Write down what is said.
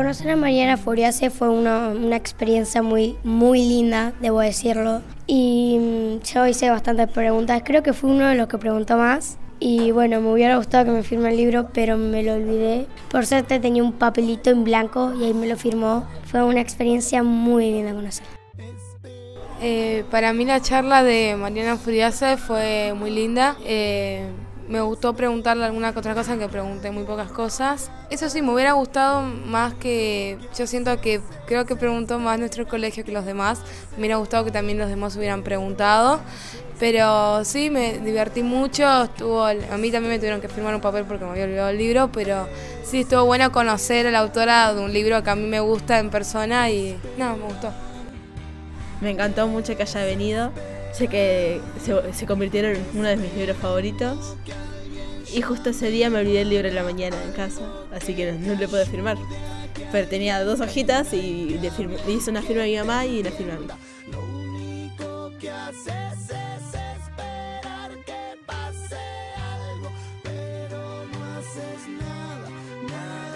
Conocer a Mariana Furiase fue una, una, experiencia muy, muy linda, debo decirlo. Y mm, yo hice bastantes preguntas, creo que fue uno de los que preguntó más. Y bueno, me hubiera gustado que me firme el libro, pero me lo olvidé. Por suerte tenía un papelito en blanco y ahí me lo firmó. Fue una experiencia muy linda conocer. Eh, para mí la charla de Mariana Furiase fue muy linda. Eh, me gustó preguntarle alguna otra cosa, que pregunté muy pocas cosas. Eso sí, me hubiera gustado más que. Yo siento que creo que preguntó más nuestro colegio que los demás. Me hubiera gustado que también los demás hubieran preguntado. Pero sí, me divertí mucho. Estuvo, a mí también me tuvieron que firmar un papel porque me había olvidado el libro, pero sí estuvo bueno conocer a la autora de un libro que a mí me gusta en persona y no, me gustó. Me encantó mucho que haya venido. Sé que se, se convirtieron en uno de mis libros favoritos. Y justo ese día me olvidé el libro en la mañana en casa, así que no, no le pude firmar. Pero tenía dos hojitas y le, hice una firma a mi mamá y una firma. Lo único que haces es esperar que pase algo, pero no haces nada, nada.